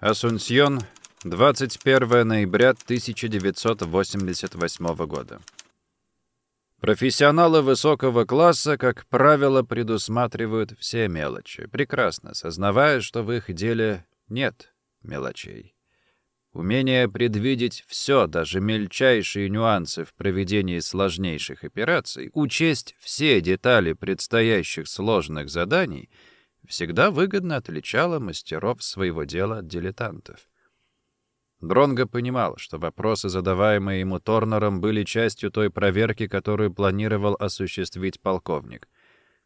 Асунсьон, 21 ноября 1988 года. Профессионалы высокого класса, как правило, предусматривают все мелочи, прекрасно сознавая, что в их деле нет мелочей. Умение предвидеть все, даже мельчайшие нюансы в проведении сложнейших операций, учесть все детали предстоящих сложных заданий, всегда выгодно отличало мастеров своего дела от дилетантов. Дронго понимал, что вопросы, задаваемые ему Торнером, были частью той проверки, которую планировал осуществить полковник.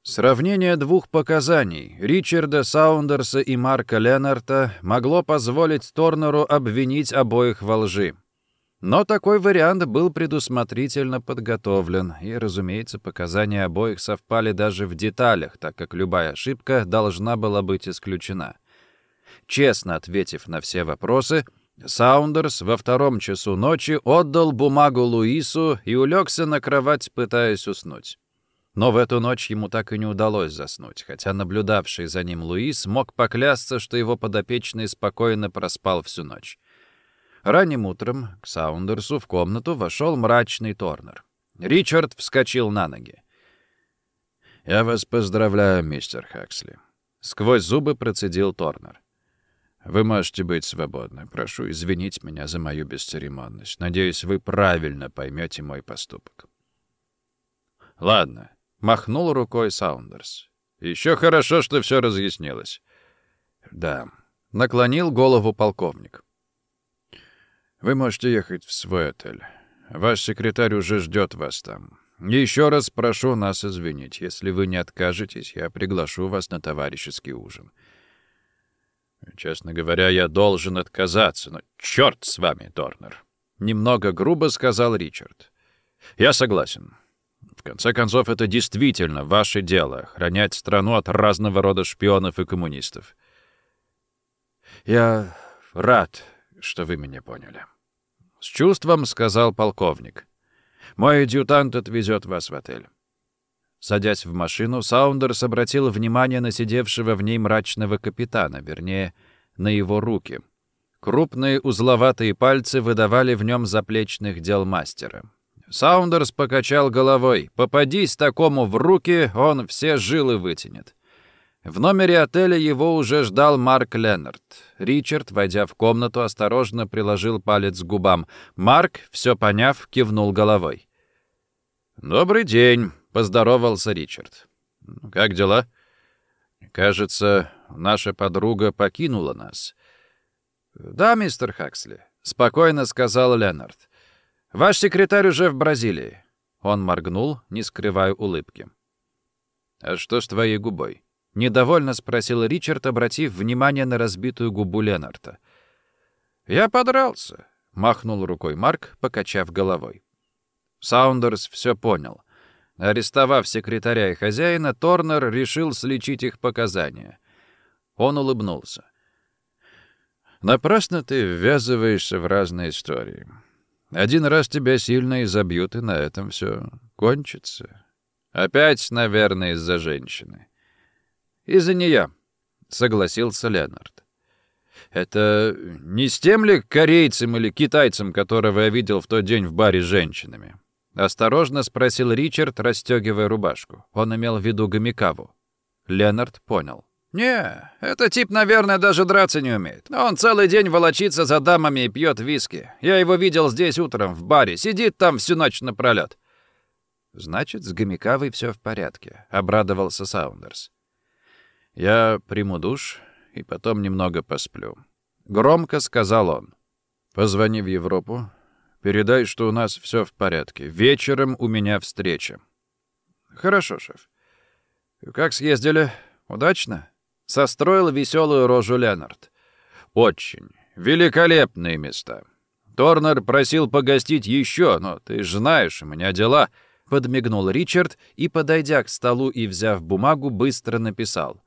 Сравнение двух показаний, Ричарда Саундерса и Марка Леннарта, могло позволить Торнеру обвинить обоих во лжи. Но такой вариант был предусмотрительно подготовлен, и, разумеется, показания обоих совпали даже в деталях, так как любая ошибка должна была быть исключена. Честно ответив на все вопросы, Саундерс во втором часу ночи отдал бумагу Луису и улегся на кровать, пытаясь уснуть. Но в эту ночь ему так и не удалось заснуть, хотя наблюдавший за ним Луис мог поклясться, что его подопечный спокойно проспал всю ночь. Ранним утром к Саундерсу в комнату вошел мрачный Торнер. Ричард вскочил на ноги. «Я вас поздравляю, мистер Хаксли», — сквозь зубы процедил Торнер. «Вы можете быть свободны. Прошу извинить меня за мою бесцеремонность. Надеюсь, вы правильно поймете мой поступок». «Ладно», — махнул рукой Саундерс. «Еще хорошо, что все разъяснилось». «Да», — наклонил голову полковник. «Вы можете ехать в свой отель. Ваш секретарь уже ждет вас там. Еще раз прошу нас извинить. Если вы не откажетесь, я приглашу вас на товарищеский ужин». «Честно говоря, я должен отказаться, но черт с вами, Торнер!» Немного грубо сказал Ричард. «Я согласен. В конце концов, это действительно ваше дело — охранять страну от разного рода шпионов и коммунистов. Я рад, что вы меня поняли. С чувством сказал полковник. Мой адъютант отвезет вас в отель. Садясь в машину, Саундерс обратил внимание на сидевшего в ней мрачного капитана, вернее, на его руки. Крупные узловатые пальцы выдавали в нем заплечных дел мастера. Саундерс покачал головой. Попадись такому в руки, он все жилы вытянет. В номере отеля его уже ждал Марк Леннард. Ричард, войдя в комнату, осторожно приложил палец к губам. Марк, все поняв, кивнул головой. «Добрый день», — поздоровался Ричард. «Как дела?» «Кажется, наша подруга покинула нас». «Да, мистер Хаксли», — спокойно сказал Леннард. «Ваш секретарь уже в Бразилии». Он моргнул, не скрывая улыбки. «А что с твоей губой?» — недовольно спросил Ричард, обратив внимание на разбитую губу Ленарта. «Я подрался», — махнул рукой Марк, покачав головой. Саундерс все понял. Арестовав секретаря и хозяина, Торнер решил сличить их показания. Он улыбнулся. «Напрасно ты ввязываешься в разные истории. Один раз тебя сильно изобьют, и на этом все кончится. Опять, наверное, из-за женщины. Из-за нее, согласился Леонард. Это не с тем ли корейцем или китайцем, которого я видел в тот день в баре с женщинами? Осторожно спросил Ричард, расстегивая рубашку. Он имел в виду Гомикаву. Леонард понял. «Не, этот тип, наверное, даже драться не умеет. Он целый день волочится за дамами и пьет виски. Я его видел здесь утром, в баре. Сидит там всю ночь напролет». «Значит, с Гомикавой все в порядке», — обрадовался Саундерс. «Я приму душ и потом немного посплю». Громко сказал он. «Позвони в Европу. Передай, что у нас все в порядке. Вечером у меня встреча». «Хорошо, шеф. Как съездили? Удачно?» Состроил веселую рожу Ленард. «Очень. Великолепные места. Торнер просил погостить еще, но ты же знаешь, у меня дела». Подмигнул Ричард и, подойдя к столу и взяв бумагу, быстро написал.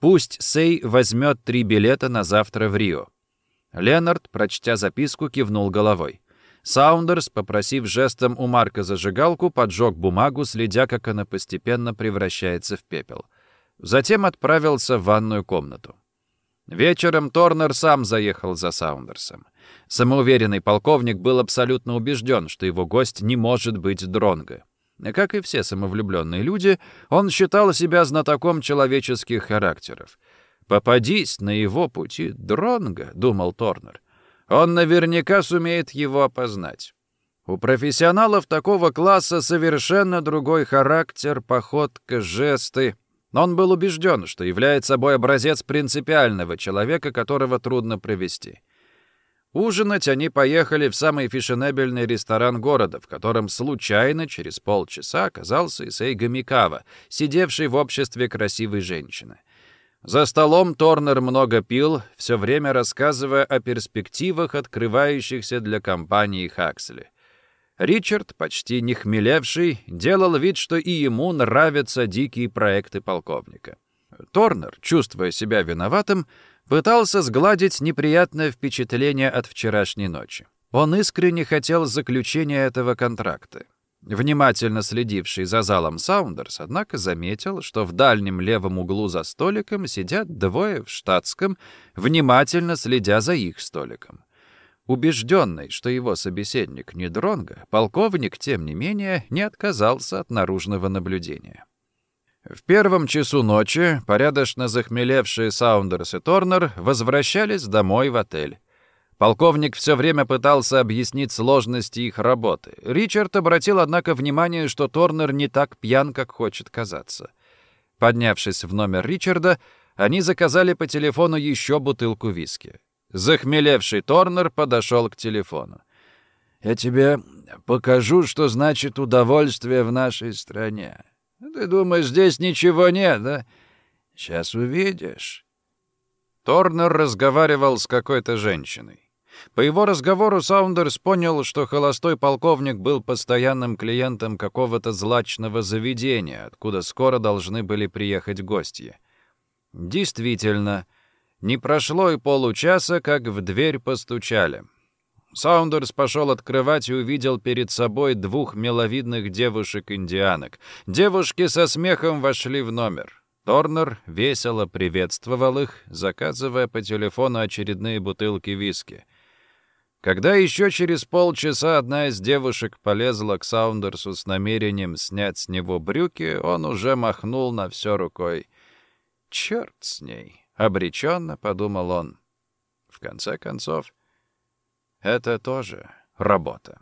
«Пусть Сей возьмет три билета на завтра в Рио». Ленард, прочтя записку, кивнул головой. Саундерс, попросив жестом у Марка зажигалку, поджег бумагу, следя, как она постепенно превращается в пепел. Затем отправился в ванную комнату. Вечером Торнер сам заехал за Саундерсом. Самоуверенный полковник был абсолютно убежден, что его гость не может быть Дронго. Как и все самовлюбленные люди, он считал себя знатоком человеческих характеров. «Попадись на его пути Дронго», — думал Торнер, — «он наверняка сумеет его опознать». У профессионалов такого класса совершенно другой характер, походка, жесты. Он был убежден, что является собой образец принципиального человека, которого трудно провести. Ужинать они поехали в самый фешенебельный ресторан города, в котором случайно через полчаса оказался Исей Гамикава, сидевший в обществе красивой женщины. За столом Торнер много пил, все время рассказывая о перспективах, открывающихся для компании Хаксли. Ричард, почти не хмелевший, делал вид, что и ему нравятся дикие проекты полковника. Торнер, чувствуя себя виноватым, Пытался сгладить неприятное впечатление от вчерашней ночи. Он искренне хотел заключения этого контракта. Внимательно следивший за залом Саундерс, однако, заметил, что в дальнем левом углу за столиком сидят двое в штатском, внимательно следя за их столиком. Убежденный, что его собеседник не Дронго, полковник, тем не менее, не отказался от наружного наблюдения. В первом часу ночи порядочно захмелевшие Саундерс и Торнер возвращались домой в отель. Полковник все время пытался объяснить сложности их работы. Ричард обратил, однако, внимание, что Торнер не так пьян, как хочет казаться. Поднявшись в номер Ричарда, они заказали по телефону еще бутылку виски. Захмелевший Торнер подошел к телефону. «Я тебе покажу, что значит удовольствие в нашей стране. Ты думаешь, здесь ничего нет, да? Сейчас увидишь. Торнер разговаривал с какой-то женщиной. По его разговору Саундерс понял, что холостой полковник был постоянным клиентом какого-то злачного заведения, откуда скоро должны были приехать гости. Действительно, не прошло и получаса, как в дверь постучали. Саундерс пошел открывать и увидел перед собой двух миловидных девушек-индианок. Девушки со смехом вошли в номер. Торнер весело приветствовал их, заказывая по телефону очередные бутылки виски. Когда еще через полчаса одна из девушек полезла к Саундерсу с намерением снять с него брюки, он уже махнул на все рукой. «Черт с ней!» — обреченно подумал он. В конце концов, это тоже работа.